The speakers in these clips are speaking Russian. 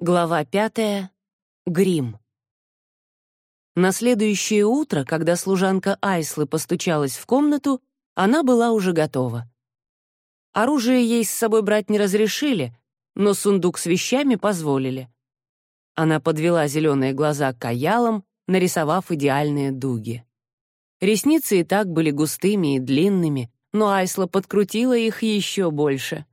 Глава пятая. Грим. На следующее утро, когда служанка Айслы постучалась в комнату, она была уже готова. Оружие ей с собой брать не разрешили, но сундук с вещами позволили. Она подвела зеленые глаза к аялам, нарисовав идеальные дуги. Ресницы и так были густыми и длинными, но Айсла подкрутила их еще больше.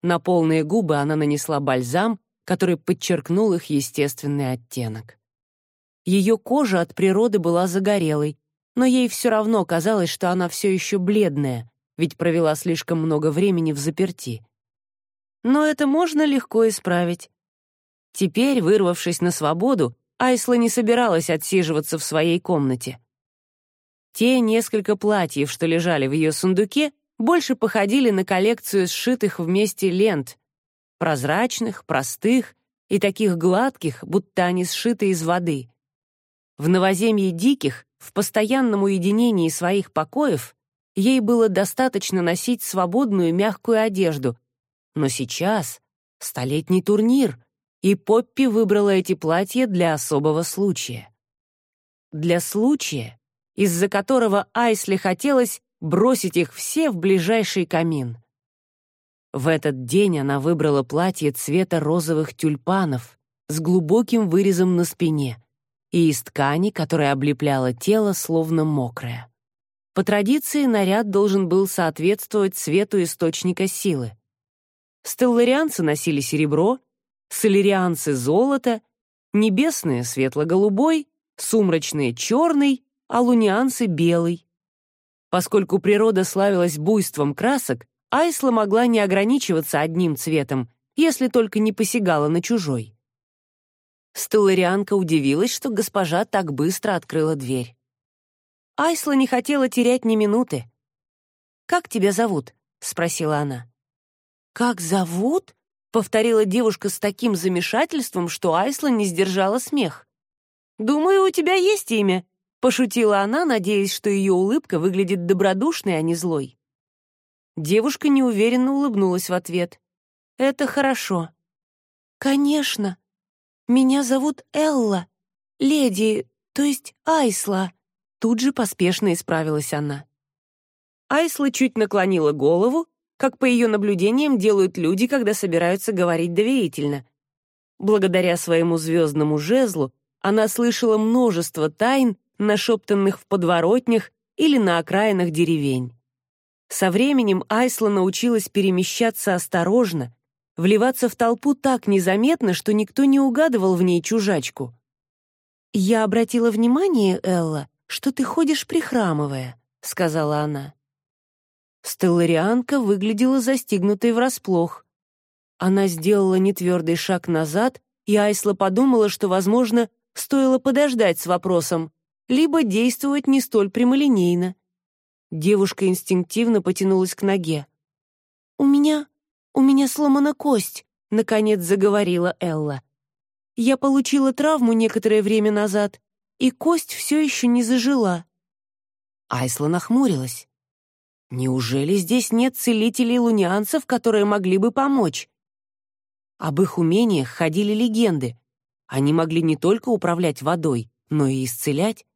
На полные губы она нанесла бальзам, который подчеркнул их естественный оттенок. Ее кожа от природы была загорелой, но ей все равно казалось, что она все еще бледная, ведь провела слишком много времени в заперти. Но это можно легко исправить. Теперь, вырвавшись на свободу, Айсла не собиралась отсиживаться в своей комнате. Те несколько платьев, что лежали в ее сундуке, больше походили на коллекцию сшитых вместе лент, прозрачных, простых и таких гладких, будто они сшиты из воды. В новоземье диких, в постоянном уединении своих покоев, ей было достаточно носить свободную мягкую одежду, но сейчас столетний турнир, и Поппи выбрала эти платья для особого случая. Для случая, из-за которого Айсли хотелось бросить их все в ближайший камин. В этот день она выбрала платье цвета розовых тюльпанов с глубоким вырезом на спине и из ткани, которая облепляла тело, словно мокрая. По традиции наряд должен был соответствовать цвету источника силы. Стелларианцы носили серебро, солерианцы — золото, небесные — светло-голубой, сумрачные — черный, а лунианцы — белый. Поскольку природа славилась буйством красок, Айсла могла не ограничиваться одним цветом, если только не посягала на чужой. Стелларианка удивилась, что госпожа так быстро открыла дверь. Айсла не хотела терять ни минуты. «Как тебя зовут?» — спросила она. «Как зовут?» — повторила девушка с таким замешательством, что Айсла не сдержала смех. «Думаю, у тебя есть имя», — пошутила она, надеясь, что ее улыбка выглядит добродушной, а не злой. Девушка неуверенно улыбнулась в ответ. «Это хорошо». «Конечно. Меня зовут Элла. Леди, то есть Айсла». Тут же поспешно исправилась она. Айсла чуть наклонила голову, как по ее наблюдениям делают люди, когда собираются говорить доверительно. Благодаря своему звездному жезлу она слышала множество тайн, нашептанных в подворотнях или на окраинах деревень. Со временем Айсла научилась перемещаться осторожно, вливаться в толпу так незаметно, что никто не угадывал в ней чужачку. «Я обратила внимание, Элла, что ты ходишь прихрамывая», — сказала она. Стелларианка выглядела застигнутой врасплох. Она сделала нетвердый шаг назад, и Айсла подумала, что, возможно, стоило подождать с вопросом, либо действовать не столь прямолинейно. Девушка инстинктивно потянулась к ноге. «У меня... у меня сломана кость», — наконец заговорила Элла. «Я получила травму некоторое время назад, и кость все еще не зажила». Айсла нахмурилась. «Неужели здесь нет целителей-лунианцев, которые могли бы помочь?» Об их умениях ходили легенды. Они могли не только управлять водой, но и исцелять.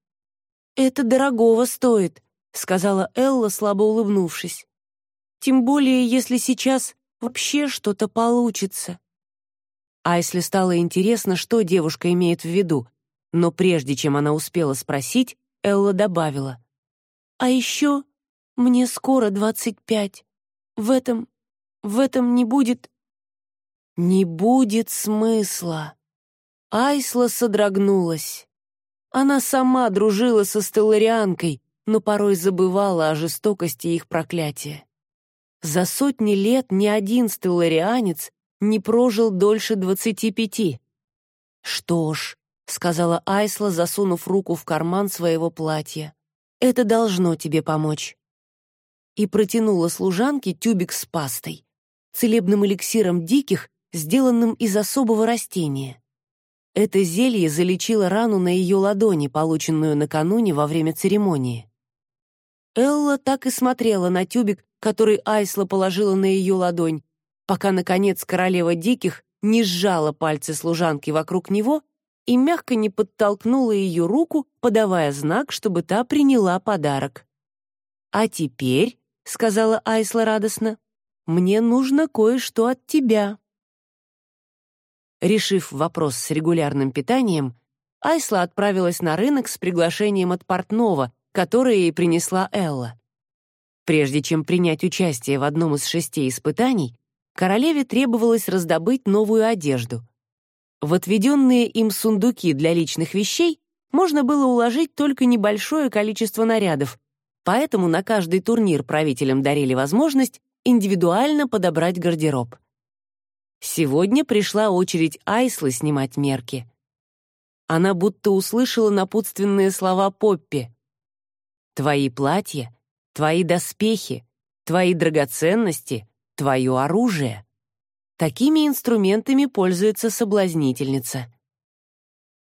«Это дорогого стоит», — сказала Элла, слабо улыбнувшись. «Тем более, если сейчас вообще что-то получится». Айсли стало интересно, что девушка имеет в виду, но прежде чем она успела спросить, Элла добавила. «А еще мне скоро двадцать пять. В этом... в этом не будет...» «Не будет смысла». Айсла содрогнулась. Она сама дружила со стелларианкой, но порой забывала о жестокости их проклятия. За сотни лет ни один стелларианец не прожил дольше двадцати пяти. «Что ж», — сказала Айсла, засунув руку в карман своего платья, «это должно тебе помочь». И протянула служанке тюбик с пастой, целебным эликсиром диких, сделанным из особого растения. Это зелье залечило рану на ее ладони, полученную накануне во время церемонии. Элла так и смотрела на тюбик, который Айсла положила на ее ладонь, пока, наконец, королева диких не сжала пальцы служанки вокруг него и мягко не подтолкнула ее руку, подавая знак, чтобы та приняла подарок. «А теперь», — сказала Айсла радостно, — «мне нужно кое-что от тебя». Решив вопрос с регулярным питанием, Айсла отправилась на рынок с приглашением от портного, которое ей принесла Элла. Прежде чем принять участие в одном из шести испытаний, королеве требовалось раздобыть новую одежду. В отведенные им сундуки для личных вещей можно было уложить только небольшое количество нарядов, поэтому на каждый турнир правителям дарили возможность индивидуально подобрать гардероб. Сегодня пришла очередь Айслы снимать мерки. Она будто услышала напутственные слова Поппи. «Твои платья, твои доспехи, твои драгоценности, твое оружие». Такими инструментами пользуется соблазнительница.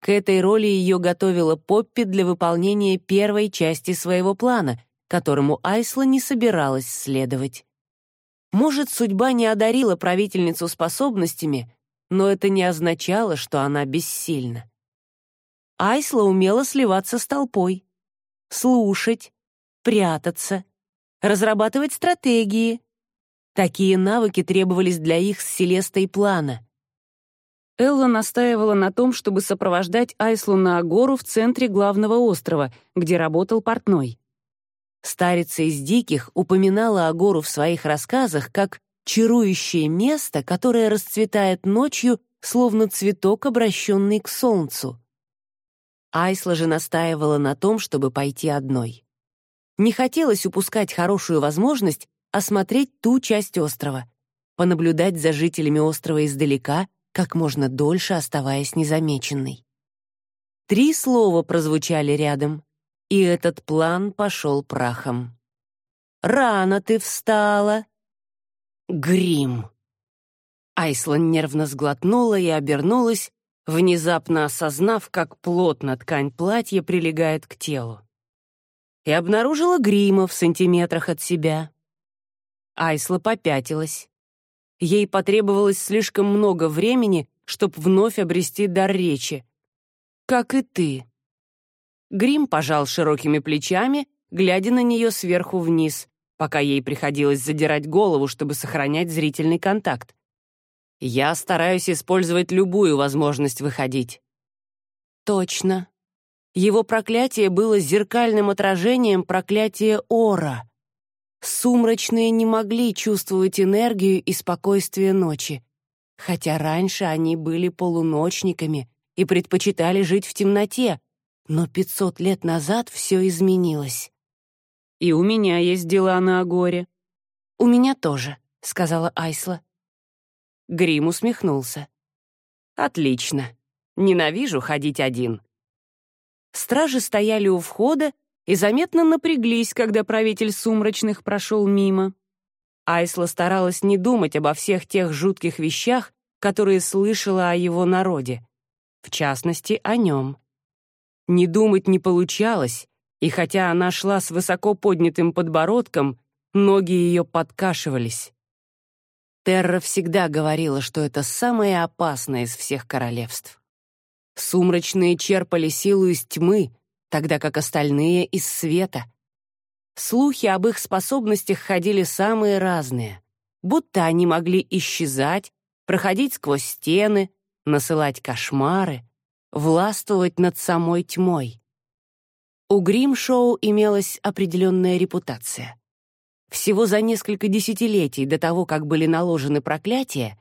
К этой роли ее готовила Поппи для выполнения первой части своего плана, которому Айсла не собиралась следовать. Может, судьба не одарила правительницу способностями, но это не означало, что она бессильна. Айсла умела сливаться с толпой, слушать, прятаться, разрабатывать стратегии, Такие навыки требовались для их с Селестой плана. Элла настаивала на том, чтобы сопровождать Айслу на Агору в центре главного острова, где работал портной. Старица из Диких упоминала Агору в своих рассказах как чарующее место, которое расцветает ночью, словно цветок, обращенный к солнцу. Айсла же настаивала на том, чтобы пойти одной. Не хотелось упускать хорошую возможность осмотреть ту часть острова, понаблюдать за жителями острова издалека, как можно дольше оставаясь незамеченной. Три слова прозвучали рядом, и этот план пошел прахом. «Рано ты встала!» «Грим!» Айслан нервно сглотнула и обернулась, внезапно осознав, как плотно ткань платья прилегает к телу. И обнаружила грима в сантиметрах от себя. Айсла попятилась. Ей потребовалось слишком много времени, чтобы вновь обрести дар речи. «Как и ты». Грим пожал широкими плечами, глядя на нее сверху вниз, пока ей приходилось задирать голову, чтобы сохранять зрительный контакт. «Я стараюсь использовать любую возможность выходить». «Точно». Его проклятие было зеркальным отражением проклятия Ора. Сумрачные не могли чувствовать энергию и спокойствие ночи, хотя раньше они были полуночниками и предпочитали жить в темноте, но пятьсот лет назад все изменилось. «И у меня есть дела на Агоре». «У меня тоже», — сказала Айсла. Грим усмехнулся. «Отлично. Ненавижу ходить один». Стражи стояли у входа и заметно напряглись, когда правитель сумрачных прошел мимо. Айсла старалась не думать обо всех тех жутких вещах, которые слышала о его народе, в частности, о нем. Не думать не получалось, и хотя она шла с высоко поднятым подбородком, ноги ее подкашивались. Терра всегда говорила, что это самое опасное из всех королевств. Сумрачные черпали силу из тьмы, тогда как остальные — из света. Слухи об их способностях ходили самые разные, будто они могли исчезать, проходить сквозь стены, насылать кошмары, властвовать над самой тьмой. У Грим-шоу имелась определенная репутация. Всего за несколько десятилетий до того, как были наложены проклятия,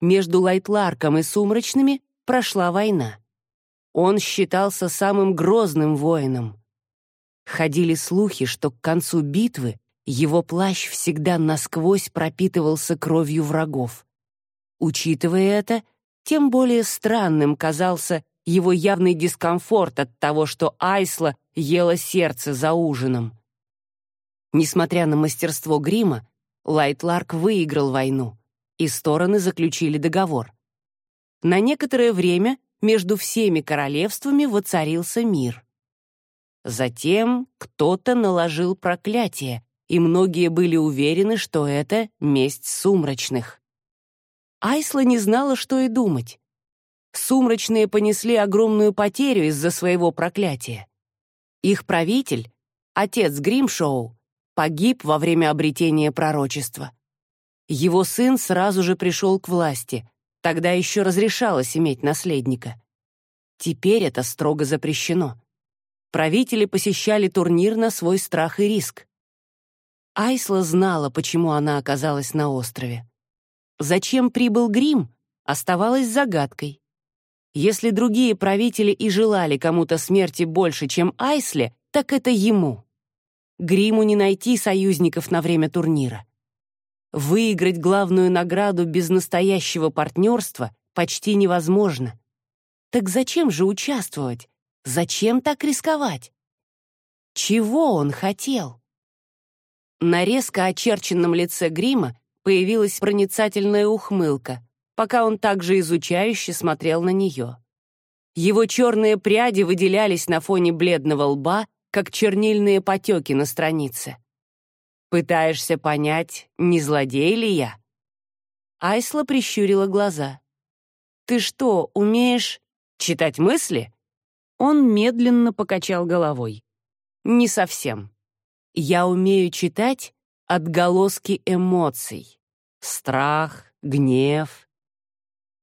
между Лайтларком и Сумрачными прошла война. Он считался самым грозным воином. Ходили слухи, что к концу битвы его плащ всегда насквозь пропитывался кровью врагов. Учитывая это, тем более странным казался его явный дискомфорт от того, что Айсла ела сердце за ужином. Несмотря на мастерство грима, Лайтларк выиграл войну, и стороны заключили договор. На некоторое время между всеми королевствами воцарился мир. Затем кто-то наложил проклятие, и многие были уверены, что это месть сумрачных. Айсла не знала, что и думать. Сумрачные понесли огромную потерю из-за своего проклятия. Их правитель, отец Гримшоу, погиб во время обретения пророчества. Его сын сразу же пришел к власти, тогда еще разрешалось иметь наследника. Теперь это строго запрещено. Правители посещали турнир на свой страх и риск. Айсла знала, почему она оказалась на острове. Зачем прибыл Грим, оставалось загадкой. Если другие правители и желали кому-то смерти больше, чем Айсле, так это ему. Гриму не найти союзников на время турнира. Выиграть главную награду без настоящего партнерства почти невозможно. Так зачем же участвовать? Зачем так рисковать? Чего он хотел? На резко очерченном лице грима появилась проницательная ухмылка, пока он также изучающе смотрел на нее. Его черные пряди выделялись на фоне бледного лба, как чернильные потеки на странице. «Пытаешься понять, не злодей ли я?» Айсла прищурила глаза. «Ты что, умеешь читать мысли?» Он медленно покачал головой. «Не совсем. Я умею читать отголоски эмоций. Страх, гнев».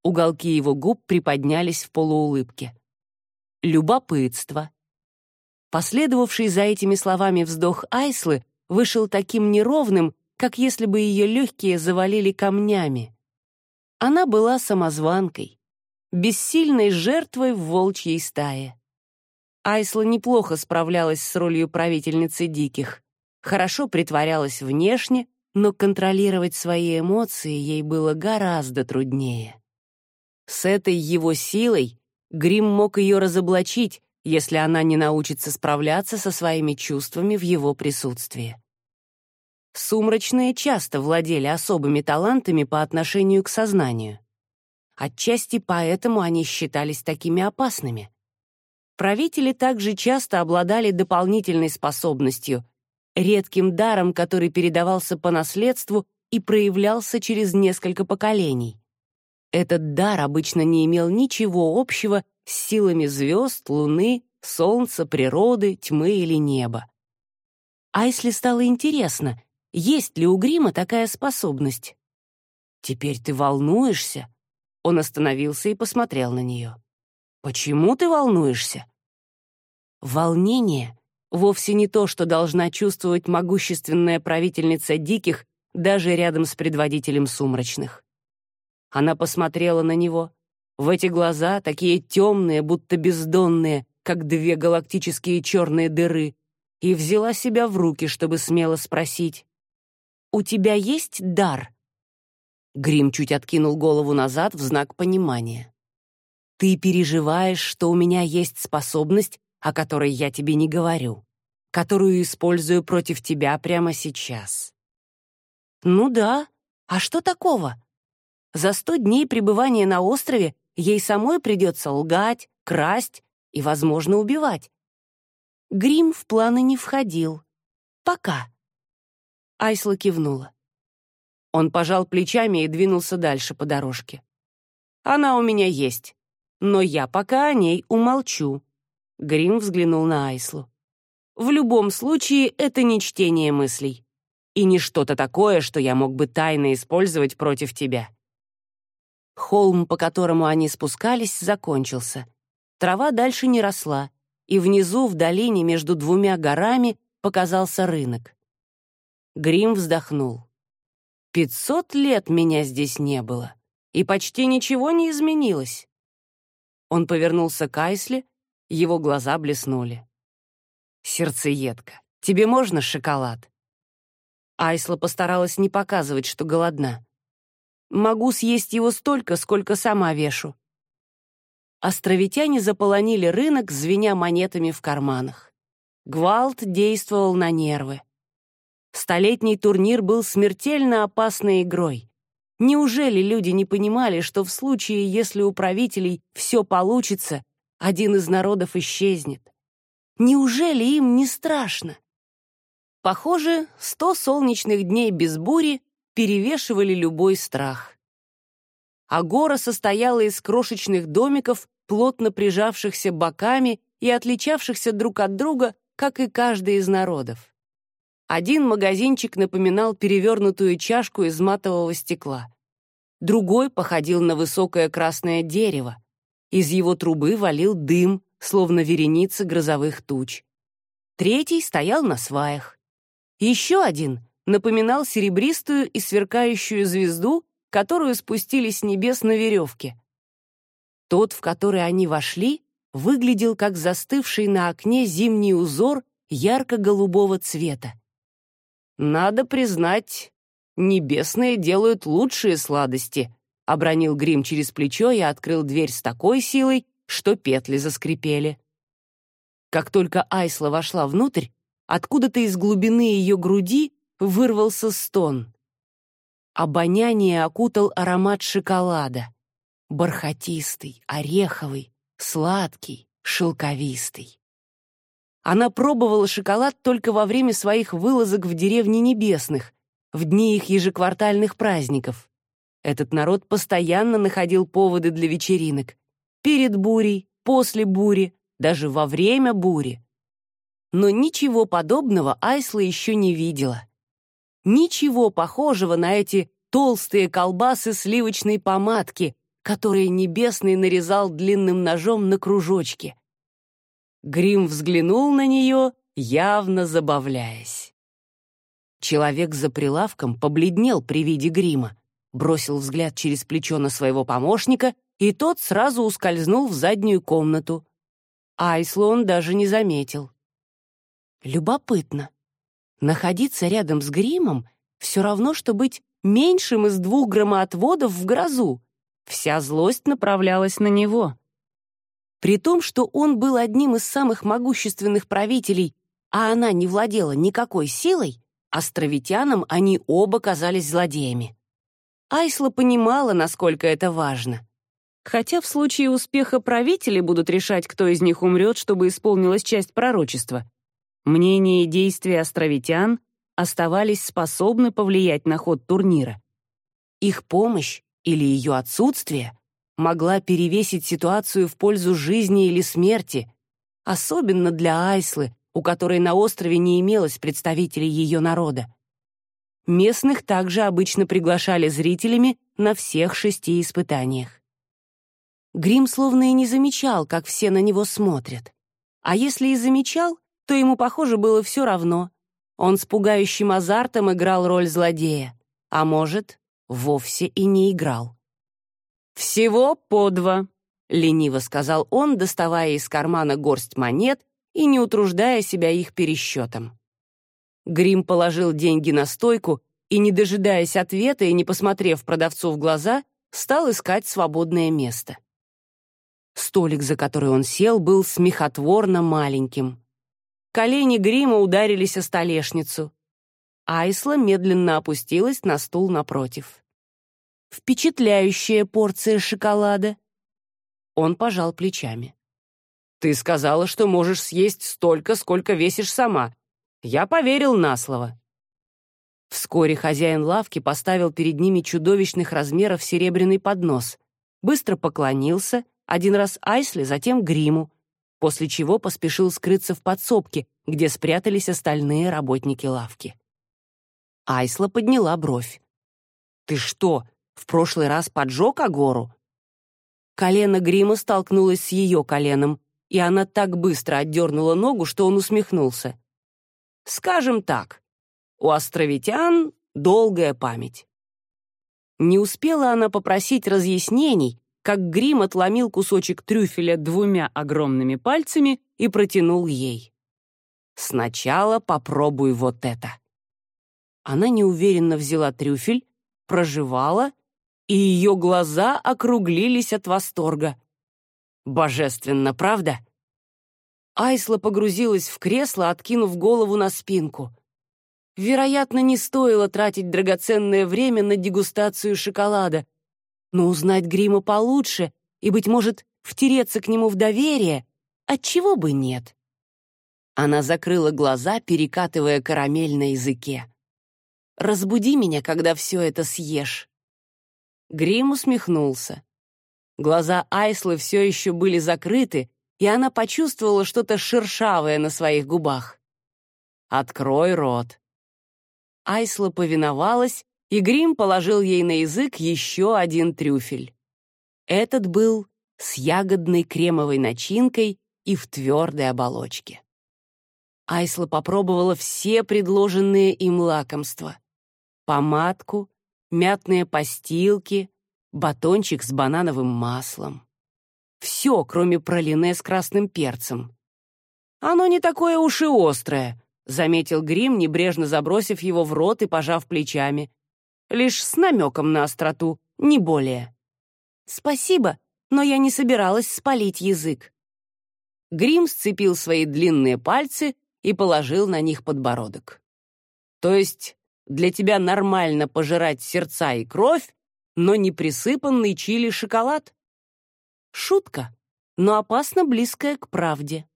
Уголки его губ приподнялись в полуулыбке. «Любопытство». Последовавший за этими словами вздох Айслы вышел таким неровным, как если бы ее легкие завалили камнями. Она была самозванкой, бессильной жертвой в волчьей стае. Айсла неплохо справлялась с ролью правительницы диких. Хорошо притворялась внешне, но контролировать свои эмоции ей было гораздо труднее. С этой его силой Грим мог ее разоблачить, если она не научится справляться со своими чувствами в его присутствии. Сумрачные часто владели особыми талантами по отношению к сознанию. Отчасти поэтому они считались такими опасными. Правители также часто обладали дополнительной способностью, редким даром, который передавался по наследству и проявлялся через несколько поколений. Этот дар обычно не имел ничего общего с силами звезд, луны, солнца, природы, тьмы или неба. А если стало интересно, есть ли у Грима такая способность? «Теперь ты волнуешься?» Он остановился и посмотрел на нее. Почему ты волнуешься? Волнение вовсе не то, что должна чувствовать могущественная правительница диких даже рядом с предводителем сумрачных. Она посмотрела на него. В эти глаза, такие темные, будто бездонные, как две галактические черные дыры, и взяла себя в руки, чтобы смело спросить. «У тебя есть дар?» Грим чуть откинул голову назад в знак понимания. Ты переживаешь, что у меня есть способность, о которой я тебе не говорю, которую использую против тебя прямо сейчас. Ну да, а что такого? За сто дней пребывания на острове ей самой придется лгать, красть и, возможно, убивать. Грим в планы не входил. Пока. Айсла кивнула. Он пожал плечами и двинулся дальше по дорожке. «Она у меня есть но я пока о ней умолчу». Грим взглянул на Айслу. «В любом случае, это не чтение мыслей. И не что-то такое, что я мог бы тайно использовать против тебя». Холм, по которому они спускались, закончился. Трава дальше не росла, и внизу, в долине между двумя горами, показался рынок. Грим вздохнул. «Пятьсот лет меня здесь не было, и почти ничего не изменилось. Он повернулся к Айсле, его глаза блеснули. «Сердцеедка, тебе можно шоколад?» Айсла постаралась не показывать, что голодна. «Могу съесть его столько, сколько сама вешу». Островитяне заполонили рынок, звеня монетами в карманах. Гвалт действовал на нервы. Столетний турнир был смертельно опасной игрой. Неужели люди не понимали, что в случае, если у правителей все получится, один из народов исчезнет? Неужели им не страшно? Похоже, сто солнечных дней без бури перевешивали любой страх. Агора состояла из крошечных домиков, плотно прижавшихся боками и отличавшихся друг от друга, как и каждый из народов. Один магазинчик напоминал перевернутую чашку из матового стекла. Другой походил на высокое красное дерево. Из его трубы валил дым, словно вереница грозовых туч. Третий стоял на сваях. Еще один напоминал серебристую и сверкающую звезду, которую спустили с небес на веревке. Тот, в который они вошли, выглядел как застывший на окне зимний узор ярко-голубого цвета. «Надо признать, небесные делают лучшие сладости», — обронил Грим через плечо и открыл дверь с такой силой, что петли заскрипели. Как только Айсла вошла внутрь, откуда-то из глубины ее груди вырвался стон. Обоняние окутал аромат шоколада. Бархатистый, ореховый, сладкий, шелковистый. Она пробовала шоколад только во время своих вылазок в деревне небесных, в дни их ежеквартальных праздников. Этот народ постоянно находил поводы для вечеринок. Перед бурей, после бури, даже во время бури. Но ничего подобного Айсла еще не видела. Ничего похожего на эти толстые колбасы сливочной помадки, которые Небесный нарезал длинным ножом на кружочки. Грим взглянул на нее, явно забавляясь. Человек за прилавком побледнел при виде грима, бросил взгляд через плечо на своего помощника, и тот сразу ускользнул в заднюю комнату. Айслу он даже не заметил. Любопытно. Находиться рядом с гримом все равно, что быть меньшим из двух громоотводов в грозу. Вся злость направлялась на него. При том, что он был одним из самых могущественных правителей, а она не владела никакой силой, островитянам они оба казались злодеями. Айсла понимала, насколько это важно. Хотя в случае успеха правители будут решать, кто из них умрет, чтобы исполнилась часть пророчества. Мнения и действия островитян оставались способны повлиять на ход турнира. Их помощь или ее отсутствие могла перевесить ситуацию в пользу жизни или смерти, особенно для Айслы, у которой на острове не имелось представителей ее народа. Местных также обычно приглашали зрителями на всех шести испытаниях. Грим словно и не замечал, как все на него смотрят. А если и замечал, то ему, похоже, было все равно. Он с пугающим азартом играл роль злодея, а может, вовсе и не играл. «Всего по два», — лениво сказал он, доставая из кармана горсть монет и не утруждая себя их пересчетом. Грим положил деньги на стойку и, не дожидаясь ответа и не посмотрев продавцу в глаза, стал искать свободное место. Столик, за который он сел, был смехотворно маленьким. Колени Грима ударились о столешницу. Айсла медленно опустилась на стул напротив. Впечатляющая порция шоколада. Он пожал плечами. «Ты сказала, что можешь съесть столько, сколько весишь сама. Я поверил на слово». Вскоре хозяин лавки поставил перед ними чудовищных размеров серебряный поднос, быстро поклонился, один раз Айсли, затем Гриму, после чего поспешил скрыться в подсобке, где спрятались остальные работники лавки. Айсла подняла бровь. «Ты что, в прошлый раз поджег Агору?» Колено Грима столкнулось с ее коленом, и она так быстро отдернула ногу, что он усмехнулся. «Скажем так, у островитян долгая память». Не успела она попросить разъяснений, как Грим отломил кусочек трюфеля двумя огромными пальцами и протянул ей. «Сначала попробуй вот это». Она неуверенно взяла трюфель, прожевала и ее глаза округлились от восторга. Божественно, правда? Айсла погрузилась в кресло, откинув голову на спинку. Вероятно, не стоило тратить драгоценное время на дегустацию шоколада, но узнать Грима получше и, быть может, втереться к нему в доверие, отчего бы нет. Она закрыла глаза, перекатывая карамель на языке. «Разбуди меня, когда все это съешь». Грим усмехнулся. Глаза Айслы все еще были закрыты, и она почувствовала что-то шершавое на своих губах. «Открой рот». Айсла повиновалась, и Грим положил ей на язык еще один трюфель. Этот был с ягодной кремовой начинкой и в твердой оболочке. Айсла попробовала все предложенные им лакомства. Помадку, мятные постилки, батончик с банановым маслом. Все, кроме пролине с красным перцем. «Оно не такое уж и острое», — заметил Грим, небрежно забросив его в рот и пожав плечами. «Лишь с намеком на остроту, не более». «Спасибо, но я не собиралась спалить язык». Грим сцепил свои длинные пальцы и положил на них подбородок. «То есть для тебя нормально пожирать сердца и кровь, но не присыпанный чили шоколад?» Шутка, но опасно близкая к правде.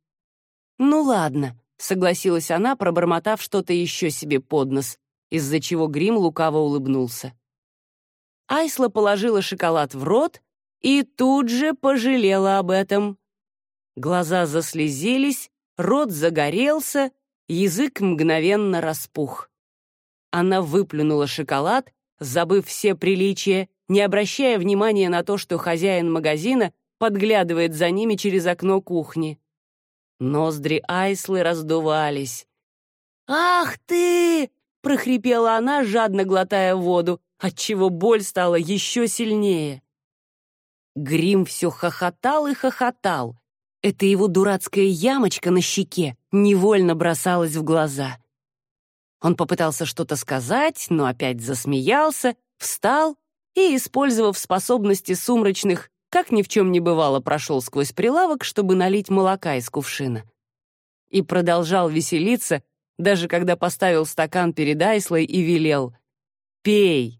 «Ну ладно», — согласилась она, пробормотав что-то еще себе под нос, из-за чего Грим лукаво улыбнулся. Айсла положила шоколад в рот и тут же пожалела об этом. Глаза заслезились, рот загорелся, язык мгновенно распух. Она выплюнула шоколад, забыв все приличия, не обращая внимания на то, что хозяин магазина подглядывает за ними через окно кухни. Ноздри Айслы раздувались. «Ах ты!» — прохрипела она, жадно глотая воду отчего боль стала еще сильнее. Грим все хохотал и хохотал. Эта его дурацкая ямочка на щеке невольно бросалась в глаза. Он попытался что-то сказать, но опять засмеялся, встал и, использовав способности сумрачных, как ни в чем не бывало, прошел сквозь прилавок, чтобы налить молока из кувшина. И продолжал веселиться, даже когда поставил стакан перед Айслой и велел «Пей».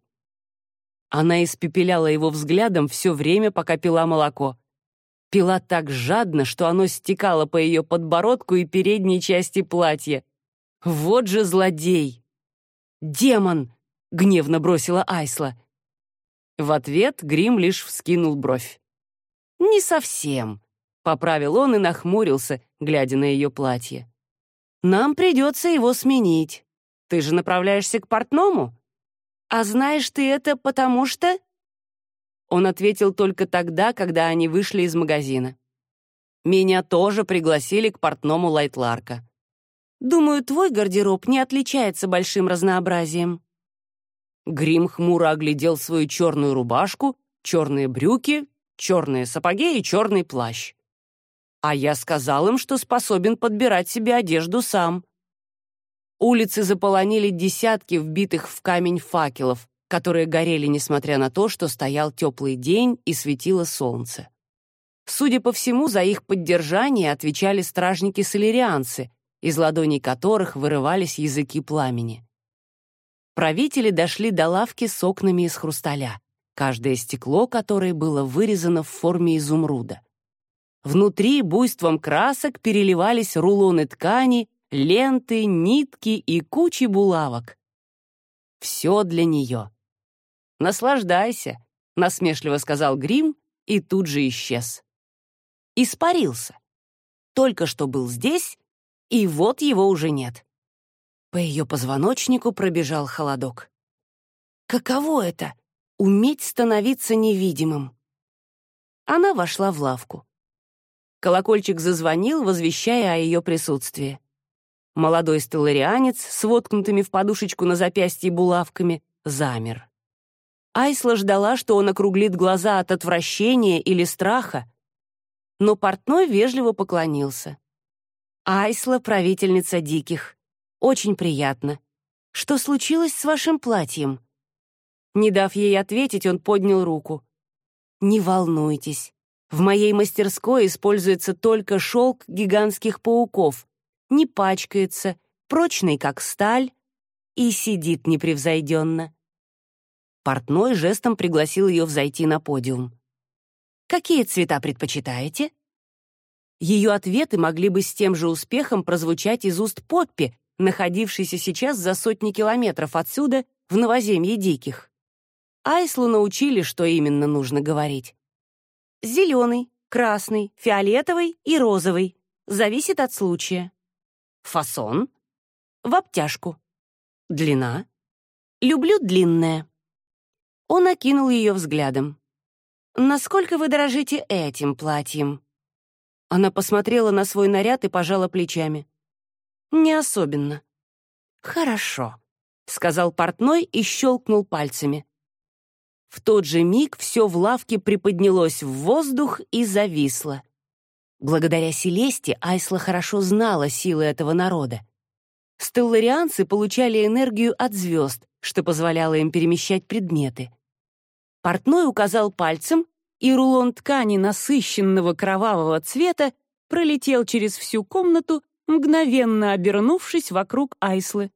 Она испепеляла его взглядом все время, пока пила молоко. Пила так жадно, что оно стекало по ее подбородку и передней части платья. Вот же злодей! «Демон!» — гневно бросила Айсла. В ответ Грим лишь вскинул бровь. «Не совсем», — поправил он и нахмурился, глядя на ее платье. «Нам придется его сменить. Ты же направляешься к портному?» «А знаешь ты это потому что...» Он ответил только тогда, когда они вышли из магазина. «Меня тоже пригласили к портному Лайтларка. Думаю, твой гардероб не отличается большим разнообразием». Грим хмуро оглядел свою черную рубашку, черные брюки, черные сапоги и черный плащ. А я сказал им, что способен подбирать себе одежду сам. Улицы заполонили десятки вбитых в камень факелов, которые горели, несмотря на то, что стоял теплый день и светило солнце. Судя по всему, за их поддержание отвечали стражники-солерианцы, из ладоней которых вырывались языки пламени. Правители дошли до лавки с окнами из хрусталя, каждое стекло которой было вырезано в форме изумруда. Внутри буйством красок переливались рулоны ткани ленты, нитки и кучи булавок. Все для нее. «Наслаждайся», — насмешливо сказал Грим и тут же исчез. Испарился. Только что был здесь, и вот его уже нет. По ее позвоночнику пробежал холодок. Каково это — уметь становиться невидимым? Она вошла в лавку. Колокольчик зазвонил, возвещая о ее присутствии. Молодой стелларианец с воткнутыми в подушечку на запястье булавками замер. Айсла ждала, что он округлит глаза от отвращения или страха, но портной вежливо поклонился. «Айсла — правительница диких. Очень приятно. Что случилось с вашим платьем?» Не дав ей ответить, он поднял руку. «Не волнуйтесь. В моей мастерской используется только шелк гигантских пауков, не пачкается, прочный, как сталь, и сидит непревзойденно. Портной жестом пригласил ее взойти на подиум. «Какие цвета предпочитаете?» Ее ответы могли бы с тем же успехом прозвучать из уст Подпи, находившейся сейчас за сотни километров отсюда, в новоземье диких. Айслу научили, что именно нужно говорить. Зеленый, красный, фиолетовый и розовый. Зависит от случая. Фасон. В обтяжку. Длина. Люблю длинное. Он окинул ее взглядом. «Насколько вы дорожите этим платьем?» Она посмотрела на свой наряд и пожала плечами. «Не особенно». «Хорошо», — сказал портной и щелкнул пальцами. В тот же миг все в лавке приподнялось в воздух и зависло. Благодаря Селесте Айсла хорошо знала силы этого народа. Стелларианцы получали энергию от звезд, что позволяло им перемещать предметы. Портной указал пальцем, и рулон ткани насыщенного кровавого цвета пролетел через всю комнату, мгновенно обернувшись вокруг Айслы.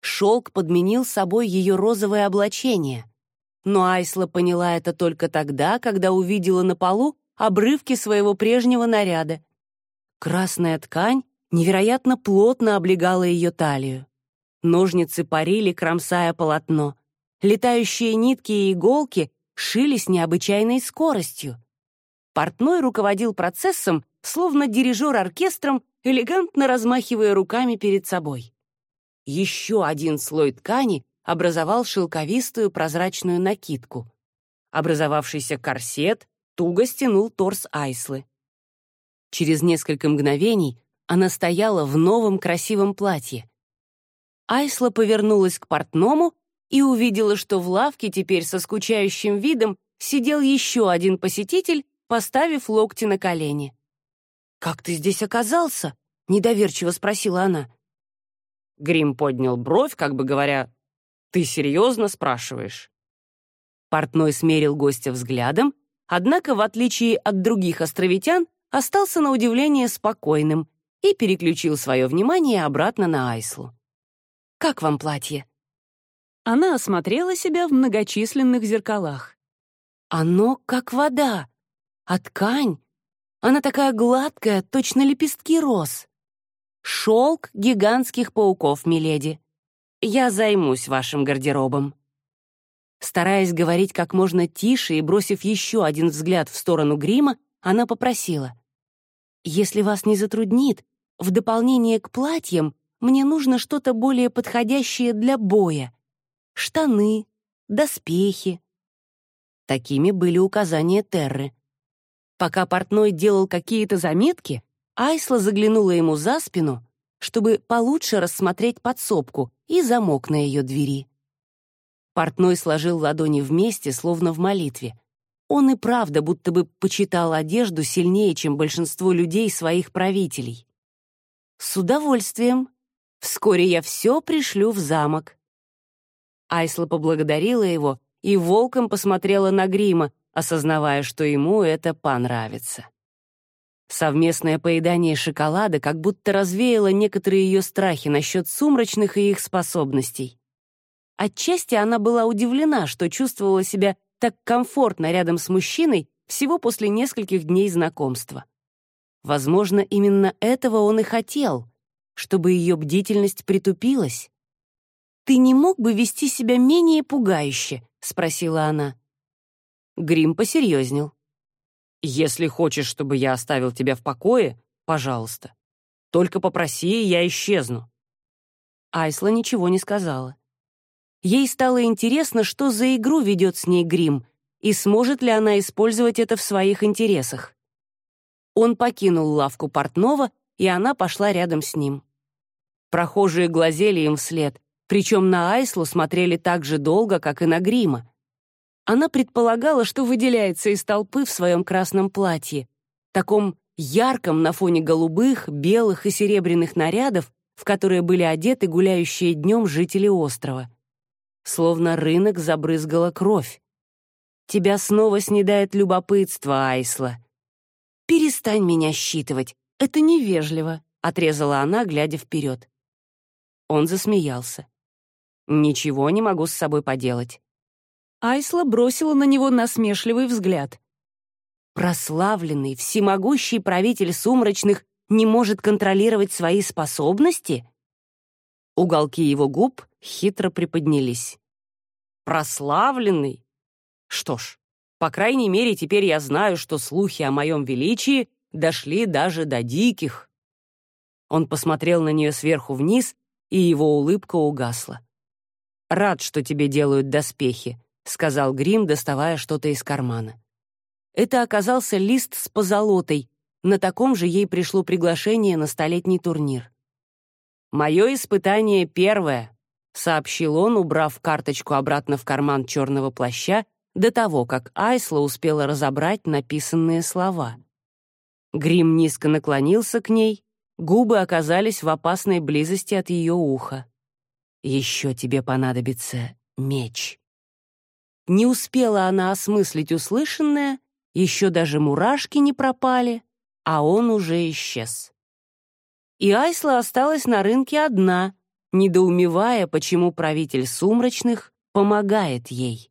Шелк подменил собой ее розовое облачение но Айсла поняла это только тогда, когда увидела на полу обрывки своего прежнего наряда. Красная ткань невероятно плотно облегала ее талию. Ножницы парили, кромсая полотно. Летающие нитки и иголки шили с необычайной скоростью. Портной руководил процессом, словно дирижер оркестром, элегантно размахивая руками перед собой. Еще один слой ткани образовал шелковистую прозрачную накидку. Образовавшийся корсет туго стянул торс Айслы. Через несколько мгновений она стояла в новом красивом платье. Айсла повернулась к портному и увидела, что в лавке теперь со скучающим видом сидел еще один посетитель, поставив локти на колени. «Как ты здесь оказался?» — недоверчиво спросила она. Грим поднял бровь, как бы говоря, «Ты серьезно спрашиваешь?» Портной смерил гостя взглядом, однако, в отличие от других островитян, остался на удивление спокойным и переключил свое внимание обратно на Айслу. «Как вам платье?» Она осмотрела себя в многочисленных зеркалах. «Оно как вода, а ткань, она такая гладкая, точно лепестки роз. Шелк гигантских пауков, миледи. Я займусь вашим гардеробом». Стараясь говорить как можно тише и бросив еще один взгляд в сторону грима, она попросила. «Если вас не затруднит, в дополнение к платьям мне нужно что-то более подходящее для боя. Штаны, доспехи». Такими были указания Терры. Пока портной делал какие-то заметки, Айсла заглянула ему за спину чтобы получше рассмотреть подсобку и замок на ее двери. Портной сложил ладони вместе, словно в молитве. Он и правда будто бы почитал одежду сильнее, чем большинство людей своих правителей. «С удовольствием. Вскоре я все пришлю в замок». Айсла поблагодарила его и волком посмотрела на грима, осознавая, что ему это понравится. Совместное поедание шоколада как будто развеяло некоторые ее страхи насчет сумрачных и их способностей. Отчасти она была удивлена, что чувствовала себя так комфортно рядом с мужчиной всего после нескольких дней знакомства. Возможно, именно этого он и хотел, чтобы ее бдительность притупилась. «Ты не мог бы вести себя менее пугающе?» — спросила она. Грим посерьезнел. Если хочешь, чтобы я оставил тебя в покое, пожалуйста. Только попроси, и я исчезну». Айсла ничего не сказала. Ей стало интересно, что за игру ведет с ней Грим, и сможет ли она использовать это в своих интересах. Он покинул лавку портного, и она пошла рядом с ним. Прохожие глазели им вслед, причем на Айслу смотрели так же долго, как и на Грима. Она предполагала, что выделяется из толпы в своем красном платье, таком ярком на фоне голубых, белых и серебряных нарядов, в которые были одеты гуляющие днем жители острова. Словно рынок забрызгала кровь. Тебя снова снедает любопытство, Айсла. «Перестань меня считывать, это невежливо», — отрезала она, глядя вперед. Он засмеялся. «Ничего не могу с собой поделать. Айсла бросила на него насмешливый взгляд. «Прославленный, всемогущий правитель сумрачных не может контролировать свои способности?» Уголки его губ хитро приподнялись. Прославленный? Что ж, по крайней мере, теперь я знаю, что слухи о моем величии дошли даже до диких. Он посмотрел на нее сверху вниз, и его улыбка угасла. «Рад, что тебе делают доспехи», — сказал Грим, доставая что-то из кармана. Это оказался лист с позолотой. На таком же ей пришло приглашение на столетний турнир. «Мое испытание первое», — сообщил он, убрав карточку обратно в карман черного плаща до того, как Айсла успела разобрать написанные слова. Грим низко наклонился к ней, губы оказались в опасной близости от ее уха. «Еще тебе понадобится меч». Не успела она осмыслить услышанное, еще даже мурашки не пропали, а он уже исчез. И Айсла осталась на рынке одна, недоумевая, почему правитель сумрачных помогает ей.